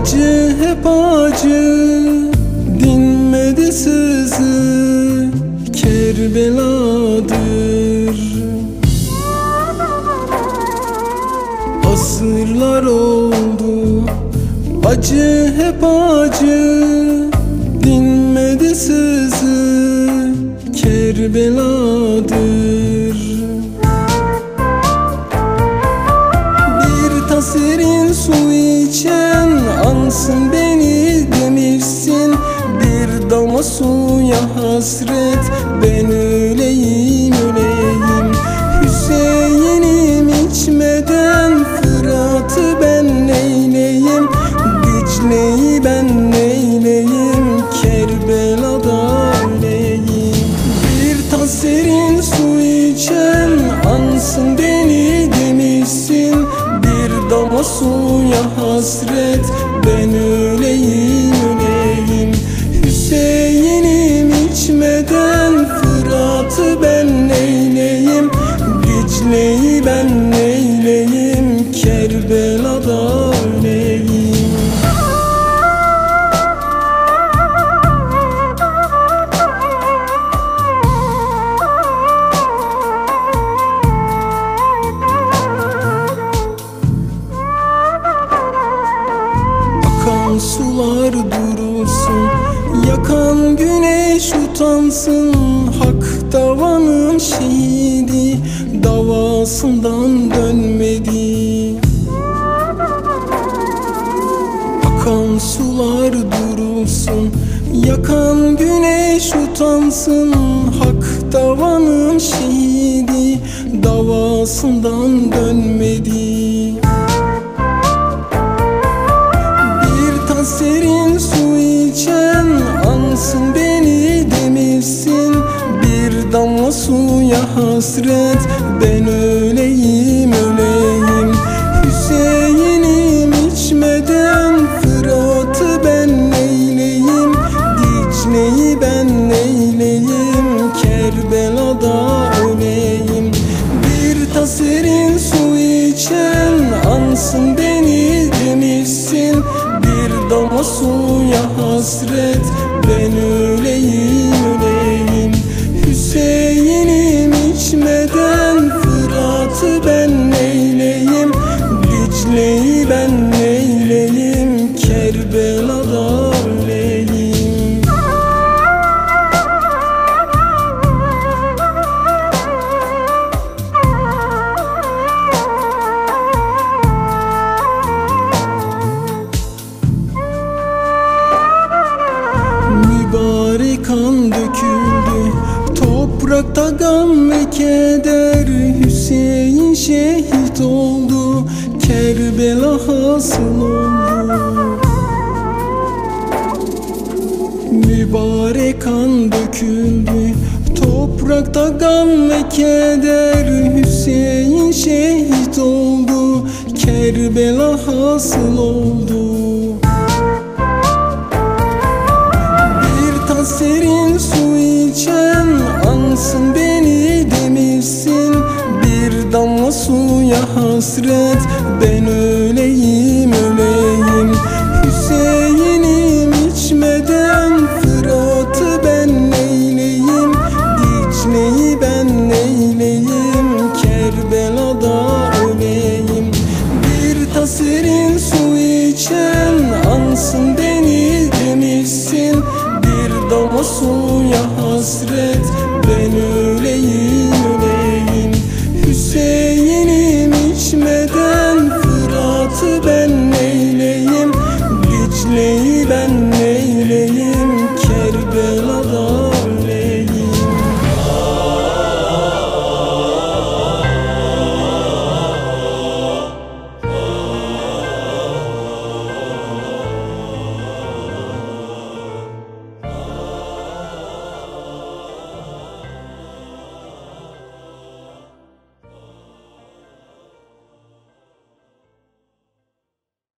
Acı hep acı. Dinmedi sızı. Kerbeladır. Asırlar oldu. Acı hep acı. Dinmedi sızı Ansın beni demişsin Bir damla suya hasret. Ben suya hasret Ben öleyim utansın Hak davanın şehidi Davasından dönmedi. Akan sular durulsun Yakan güneş utansın Hak davanın şehidi Davasından dönmedi suya hasret Ben öleyim öleyim. Hüseyin'im içmeden Fırat'ı ben neyleyim Dicle'yi ben neyleyim Kerbela'da öleyim. Bir tas serin su içen Ansın beni demişsin. Bir damla suya hasret Ben öleyim Toprakta gam ve keder Hüseyin şehit oldu. Kerbela hasıl oldu Mübarek kan döküldü. Toprakta gam ve keder Hüseyin şehit oldu. Kerbela hasıl oldu Ansın beni demişsin Bir damla suya hasret. Ben öleyim 泪努力